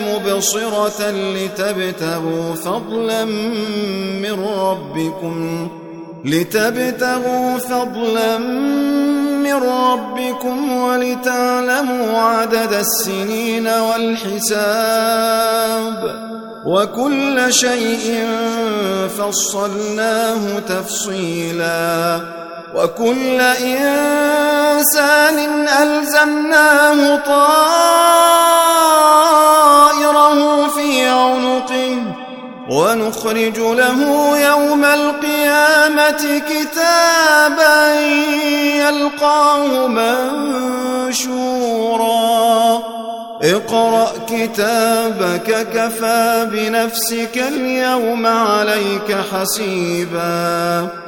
مبصرة لتبتغوا فضلا من ربكم لتبتغوا فضلا من ربكم ولتعلموا عدد السنين والحساب. وكل شيء فصلناه تفصيلا. وكل إنسان ألزمناه طائره في عنقه ونخرج له يوم القيامة كتابا يلقاه منشورا. اقرأ كتابك كفى بنفسك اليوم عليك حسيبا.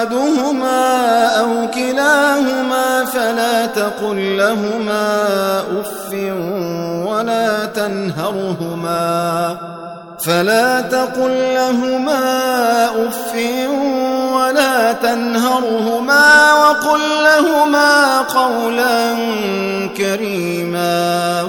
أحدهما أو كلاهما فلا تقل لهما أف ولا تنهرهما فلا تقل لهما أف ولا تنهرهما وقل لهما قولا كريما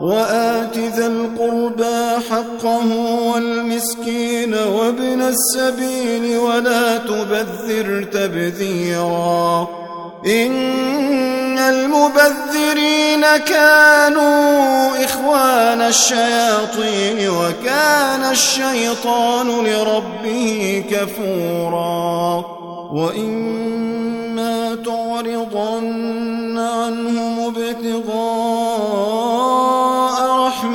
وآت ذا القربى حقه والمسكين وابن السبيل ولا تبذر تبذيرا. إن المبذرين كانوا إخوان الشياطين وكان الشيطان لربه كفورا. وإما تعرضن عنهم ابتغاء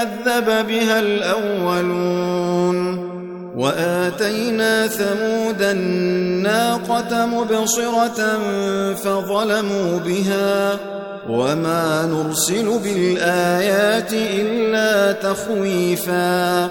كذب بها الأولون وآتينا ثمود الناقة مبصرة فظلموا بها وما نرسل بالآيات إلا تخويفا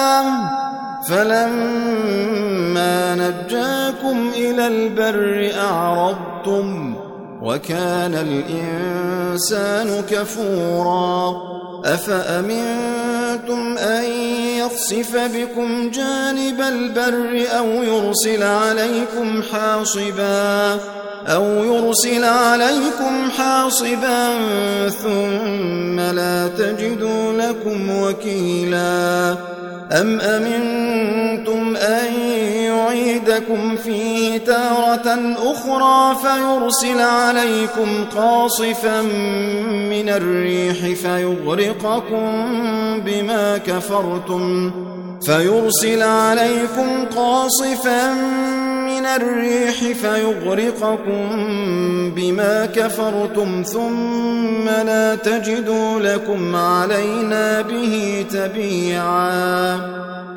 فلما نجاكم إلى البر أعرضتم وكان الإنسان كفورا أفأمنتم أن يخسف بكم جانب البر أو يرسل عليكم حاصبا أو يرسل عليكم حاصبا ثم لا تجدوا لكم وكيلا أم أمنتم أن يعيدكم فيه تارة أخرى فيرسل عليكم قاصفا من الريح فيغرقكم بما كفرتم فيرسل عليكم قاصفا من الريح فيغرقكم بما كفرتم ثم لا تجدوا لكم علينا به تبيعا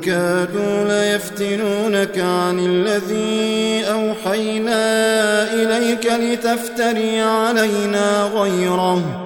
كادوا ليفتنونك عن الذي أوحينا إليك لتفتري علينا غيره.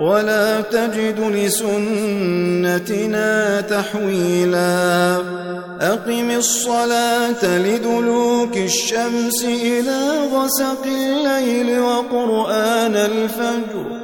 ولا تجد لسنتنا تحويلا. أقم الصلاة لدلوك الشمس إلى غسق الليل وقرآن الفجر.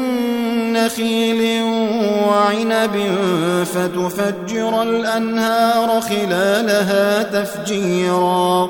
نخيل وعنب فتفجر الأنهار خلالها تفجيرا.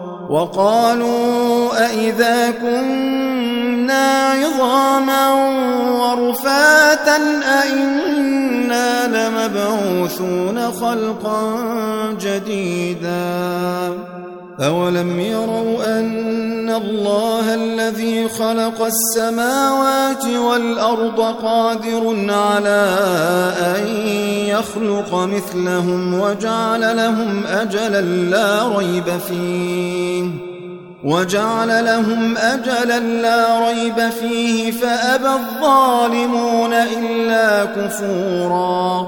وقالوا أئذا كنا عظاما ورفاتا أئنا لمبعوثون خلقا جديدا. أولم يروا أن الله الذي خلق السماوات والأرض قادر على أن يخلق مثلهم وجعل لهم أجلا لا ريب فيه. وجعل لهم أجلا لا ريب فيه. فأبى الظالمون إلا كفورا.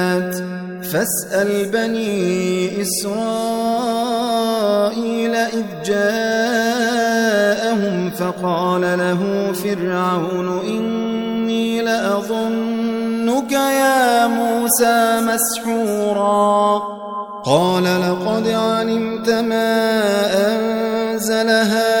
فاسأل بني إسرائيل إذ جاءهم فقال له فرعون إني لأظنك يا موسى مسحورا. قال لقد علمت ما أنزل هؤلاء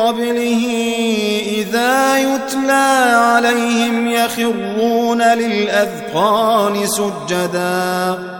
قبله إذا يتلى عليهم يخرون للأذقان سجدا.